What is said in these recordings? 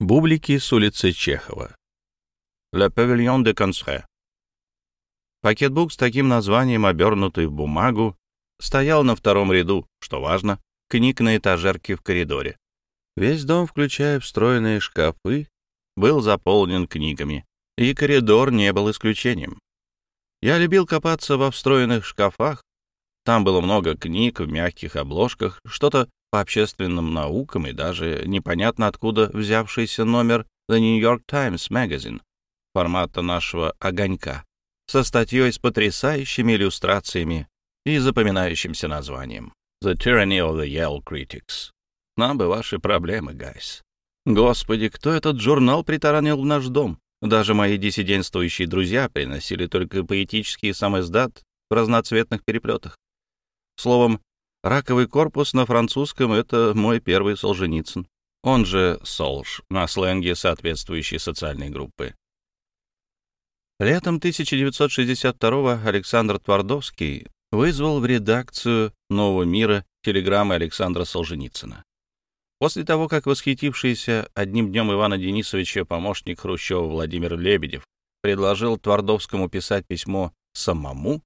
Бублики с улицы Чехова. Le Pavillon de Constре. Пакетбук с таким названием, обернутый в бумагу, стоял на втором ряду, что важно, книг на этажерке в коридоре. Весь дом, включая встроенные шкафы, был заполнен книгами, и коридор не был исключением. Я любил копаться во встроенных шкафах. Там было много книг в мягких обложках, что-то по общественным наукам и даже непонятно откуда взявшийся номер The New York Times Magazine формата нашего «Огонька» со статьей с потрясающими иллюстрациями и запоминающимся названием «The Tyranny of the Yale Critics». Нам бы ваши проблемы, гайс. Господи, кто этот журнал притаранил в наш дом? Даже мои диссидентствующие друзья приносили только поэтический самоиздат в разноцветных переплетах. Словом, Раковый корпус на французском — это мой первый Солженицын, он же Солж, на сленге соответствующей социальной группы. Летом 1962-го Александр Твардовский вызвал в редакцию «Нового мира» телеграммы Александра Солженицына. После того, как восхитившийся одним днем Ивана Денисовича помощник Хрущева Владимир Лебедев предложил Твардовскому писать письмо самому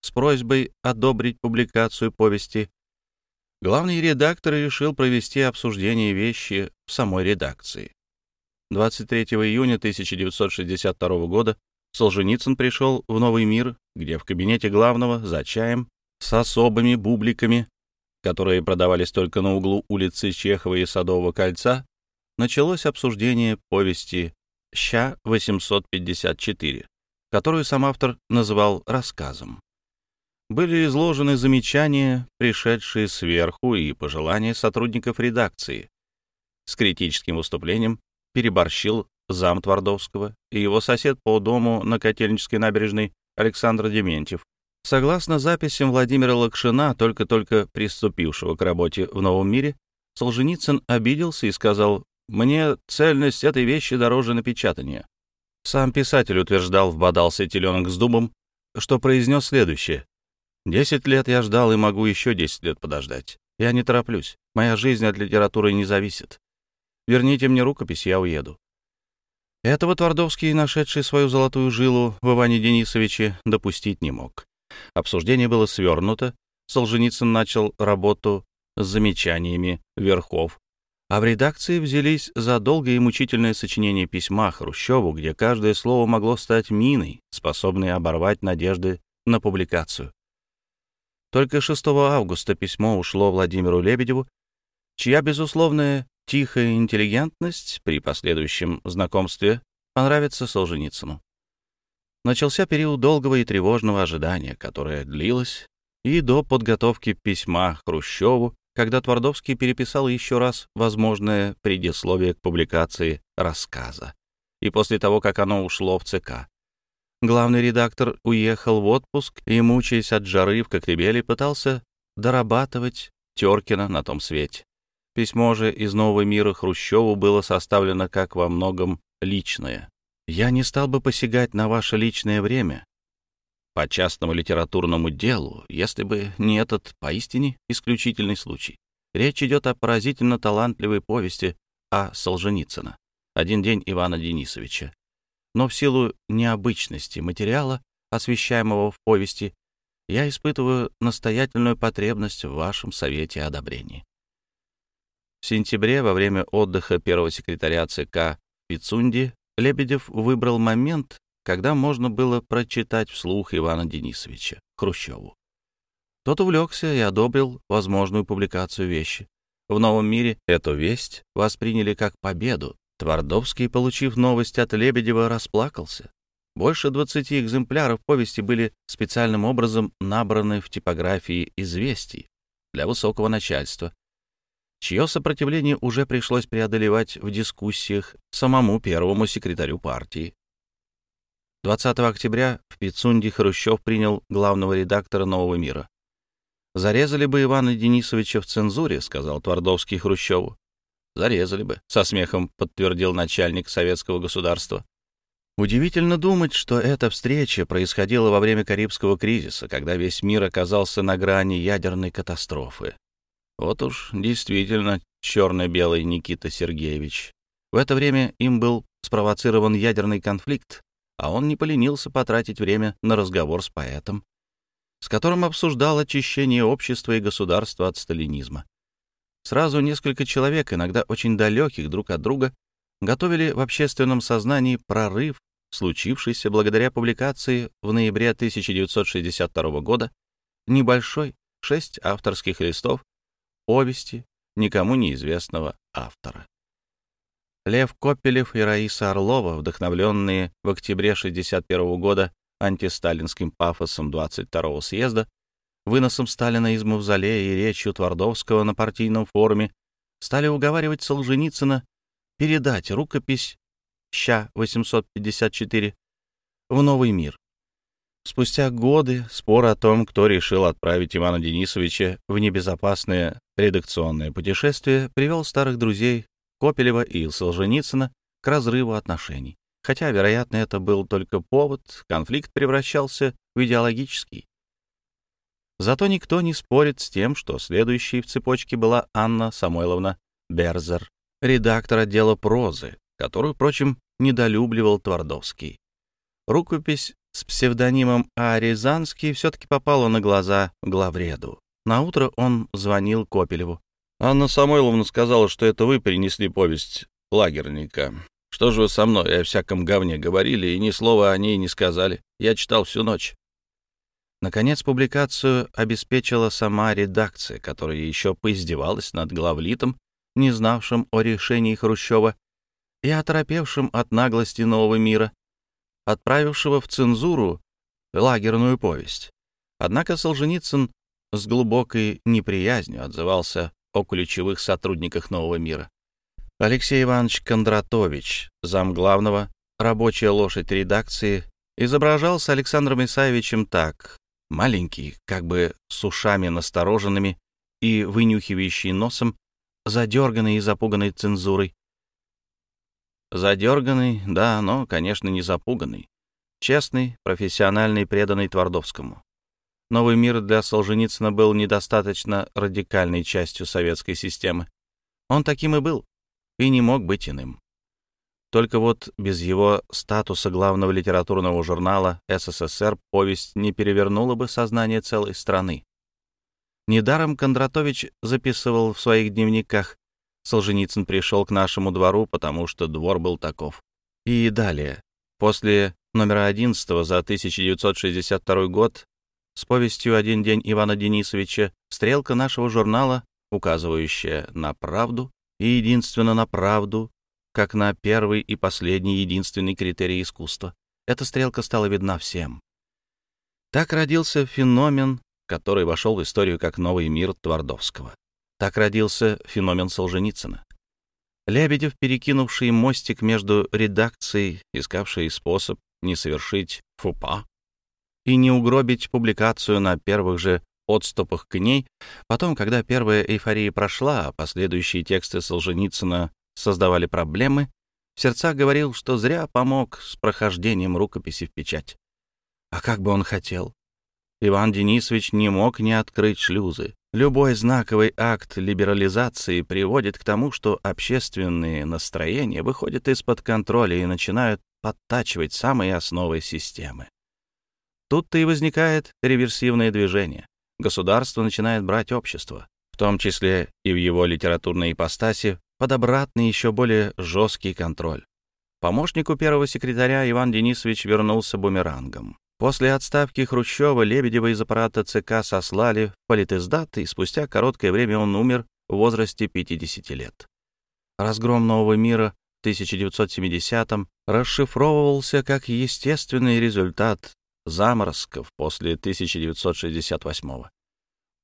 с просьбой одобрить публикацию повести, главный редактор решил провести обсуждение вещи в самой редакции. 23 июня 1962 года Солженицын пришел в Новый мир, где в кабинете главного за чаем с особыми бубликами, которые продавались только на углу улицы Чехова и Садового кольца, началось обсуждение повести «Ща-854», которую сам автор называл рассказом были изложены замечания, пришедшие сверху, и пожелания сотрудников редакции. С критическим выступлением переборщил зам Твардовского и его сосед по дому на Котельнической набережной Александр Дементьев. Согласно записям Владимира Лакшина, только-только приступившего к работе в «Новом мире», Солженицын обиделся и сказал «Мне цельность этой вещи дороже напечатания». Сам писатель утверждал, вбодался теленок с дубом, что произнес следующее Десять лет я ждал и могу еще десять лет подождать. Я не тороплюсь. Моя жизнь от литературы не зависит. Верните мне рукопись, я уеду. Этого Твардовский, нашедший свою золотую жилу в Иване Денисовиче, допустить не мог. Обсуждение было свернуто, Солженицын начал работу с замечаниями верхов, а в редакции взялись за долгое и мучительное сочинение письма Хрущеву, где каждое слово могло стать миной, способной оборвать надежды на публикацию. Только 6 августа письмо ушло Владимиру Лебедеву, чья безусловная тихая интеллигентность при последующем знакомстве понравится Солженицыну. Начался период долгого и тревожного ожидания, которое длилось и до подготовки письма Хрущеву, когда Твардовский переписал еще раз возможное предисловие к публикации рассказа, и после того, как оно ушло в ЦК. Главный редактор уехал в отпуск и, мучаясь от жары в Коктебеле, пытался дорабатывать Теркина на том свете. Письмо же из Нового мира Хрущеву было составлено как во многом личное. «Я не стал бы посягать на ваше личное время по частному литературному делу, если бы не этот поистине исключительный случай. Речь идет о поразительно талантливой повести о Солженицына «Один день Ивана Денисовича», но в силу необычности материала, освещаемого в повести, я испытываю настоятельную потребность в вашем совете одобрения. В сентябре, во время отдыха первого секретаря ЦК Пицунди, Лебедев выбрал момент, когда можно было прочитать вслух Ивана Денисовича Хрущеву. Тот увлекся и одобрил возможную публикацию вещи. В новом мире эту весть восприняли как победу, Твардовский, получив новость от Лебедева, расплакался. Больше 20 экземпляров повести были специальным образом набраны в типографии известий для высокого начальства, чье сопротивление уже пришлось преодолевать в дискуссиях самому первому секретарю партии. 20 октября в Пицунде Хрущев принял главного редактора «Нового мира». «Зарезали бы Ивана Денисовича в цензуре», — сказал Твардовский Хрущеву. Зарезали бы, со смехом подтвердил начальник советского государства. Удивительно думать, что эта встреча происходила во время Карибского кризиса, когда весь мир оказался на грани ядерной катастрофы. Вот уж действительно черно-белый Никита Сергеевич. В это время им был спровоцирован ядерный конфликт, а он не поленился потратить время на разговор с поэтом, с которым обсуждал очищение общества и государства от сталинизма. Сразу несколько человек, иногда очень далеких друг от друга, готовили в общественном сознании прорыв, случившийся благодаря публикации в ноябре 1962 года небольшой, шесть авторских листов, повести никому неизвестного автора. Лев Копелев и Раиса Орлова, вдохновленные в октябре 1961 года антисталинским пафосом 22-го съезда, выносом Сталина из мавзолея и речью Твардовского на партийном форуме, стали уговаривать Солженицына передать рукопись «Ща-854» в новый мир. Спустя годы спор о том, кто решил отправить Ивана Денисовича в небезопасное редакционное путешествие, привел старых друзей Копелева и Солженицына к разрыву отношений. Хотя, вероятно, это был только повод, конфликт превращался в идеологический. Зато никто не спорит с тем, что следующей в цепочке была Анна Самойловна Берзер, редактор отдела прозы, которую, впрочем, недолюбливал Твардовский. Рукопись с псевдонимом А. Рязанский все-таки попала на глаза главреду. Наутро он звонил Копелеву. «Анна Самойловна сказала, что это вы перенесли повесть лагерника. Что же вы со мной о всяком говне говорили и ни слова о ней не сказали? Я читал всю ночь». Наконец, публикацию обеспечила сама редакция, которая еще поиздевалась над главлитом, не знавшим о решении Хрущева и оторопевшим от наглости нового мира, отправившего в цензуру лагерную повесть. Однако Солженицын с глубокой неприязнью отзывался о ключевых сотрудниках нового мира. Алексей Иванович Кондратович, зам главного, рабочая лошадь редакции, изображал с Александром Исаевичем так. Маленький, как бы с ушами настороженными и вынюхивающий носом, задерганный и запуганный цензурой. Задерганный, да, но, конечно, не запуганный. Честный, профессиональный, преданный Твардовскому. Новый мир для Солженицына был недостаточно радикальной частью советской системы. Он таким и был, и не мог быть иным. Только вот без его статуса главного литературного журнала СССР повесть не перевернула бы сознание целой страны. Недаром Кондратович записывал в своих дневниках «Солженицын пришел к нашему двору, потому что двор был таков». И далее. После номера 11 за 1962 год с повестью «Один день Ивана Денисовича» стрелка нашего журнала, указывающая на правду, и единственно на правду, как на первый и последний единственный критерий искусства. Эта стрелка стала видна всем. Так родился феномен который вошел в историю как новый мир Твардовского. Так родился феномен Солженицына. Лебедев, перекинувший мостик между редакцией, искавший способ не совершить фупа и не угробить публикацию на первых же отступах к ней, потом, когда первая эйфория прошла, а последующие тексты Солженицына создавали проблемы, в сердцах говорил, что зря помог с прохождением рукописи в печать. А как бы он хотел? Иван Денисович не мог не открыть шлюзы. Любой знаковый акт либерализации приводит к тому, что общественные настроения выходят из-под контроля и начинают подтачивать самые основы системы. Тут-то и возникает реверсивное движение. Государство начинает брать общество, в том числе и в его литературной ипостаси, под обратный еще более жесткий контроль. Помощнику первого секретаря Иван Денисович вернулся бумерангом. После отставки Хрущева Лебедева из аппарата ЦК сослали в политиздат, и спустя короткое время он умер в возрасте 50 лет. Разгром нового мира в 1970-м расшифровывался как естественный результат заморозков после 1968-го.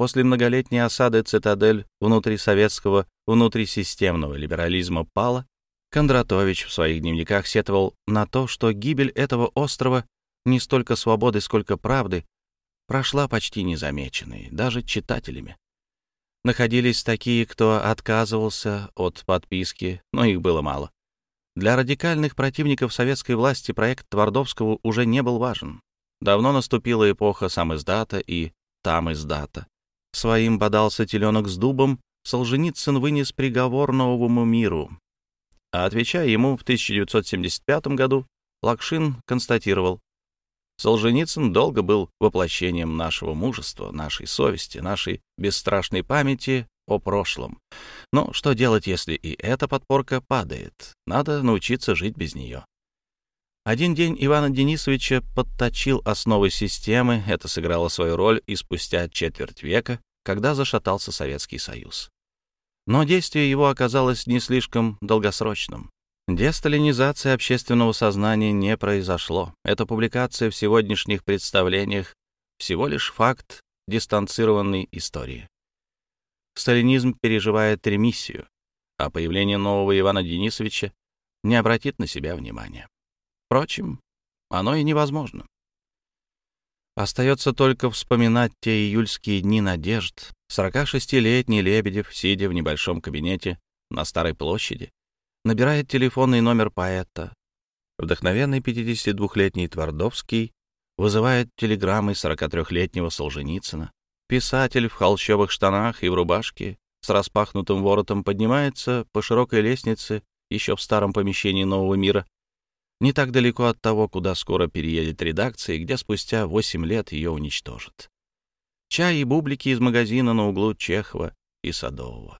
После многолетней осады цитадель внутрисоветского, внутрисистемного либерализма пала, Кондратович в своих дневниках сетовал на то, что гибель этого острова не столько свободы, сколько правды, прошла почти незамеченной, даже читателями. Находились такие, кто отказывался от подписки, но их было мало. Для радикальных противников советской власти проект Твардовского уже не был важен. Давно наступила эпоха сам издата и там издата. Своим бодался теленок с дубом, Солженицын вынес приговор новому миру. А отвечая ему в 1975 году, Лакшин констатировал, Солженицын долго был воплощением нашего мужества, нашей совести, нашей бесстрашной памяти о прошлом. Но что делать, если и эта подпорка падает? Надо научиться жить без нее. Один день Ивана Денисовича подточил основы системы, это сыграло свою роль и спустя четверть века, когда зашатался Советский Союз. Но действие его оказалось не слишком долгосрочным. Десталинизация общественного сознания не произошло. Эта публикация в сегодняшних представлениях всего лишь факт дистанцированной истории. Сталинизм переживает ремиссию, а появление нового Ивана Денисовича не обратит на себя внимания. Впрочем, оно и невозможно. Остается только вспоминать те июльские дни надежд. 46-летний Лебедев, сидя в небольшом кабинете на Старой площади, набирает телефонный номер поэта. Вдохновенный 52-летний Твардовский вызывает телеграммы 43-летнего Солженицына. Писатель в холщовых штанах и в рубашке с распахнутым воротом поднимается по широкой лестнице еще в старом помещении нового мира не так далеко от того, куда скоро переедет редакция и где спустя 8 лет ее уничтожат. Чай и бублики из магазина на углу Чехова и Садового.